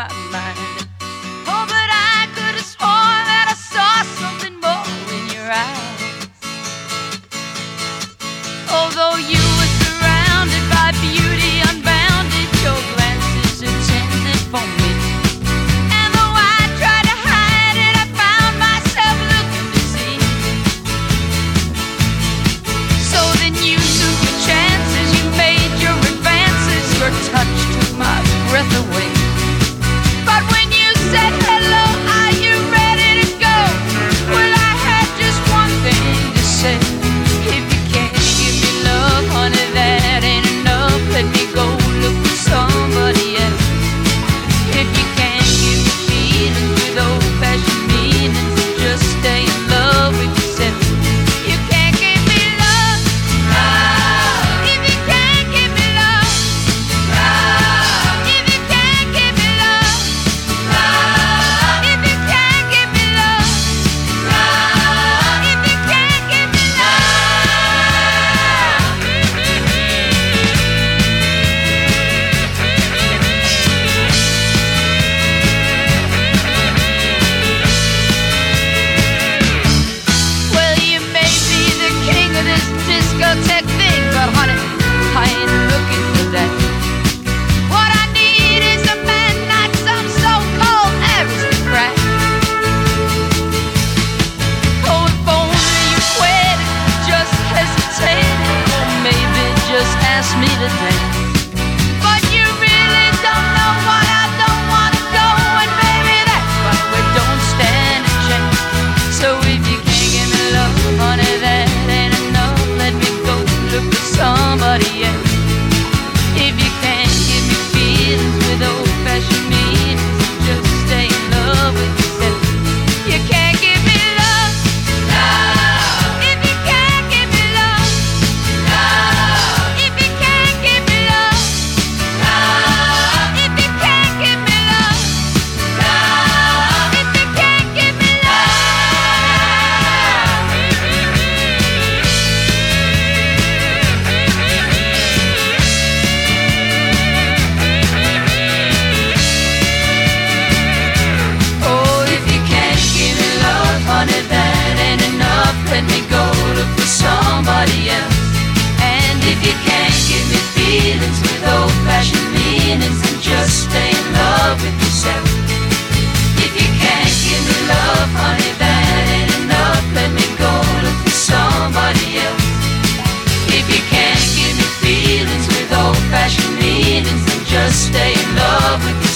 my mind. Oh, but I could have sworn that I saw something more in your eyes. Although you were surrounded by beauty unbounded, your glances enchanted for me. And though I tried to hide it, I found myself looking to see. So then you took your chances, you made your advances, your touch took my breath away. me to think. you can't give me feelings with old fashioned meanings, then just stay in love with me.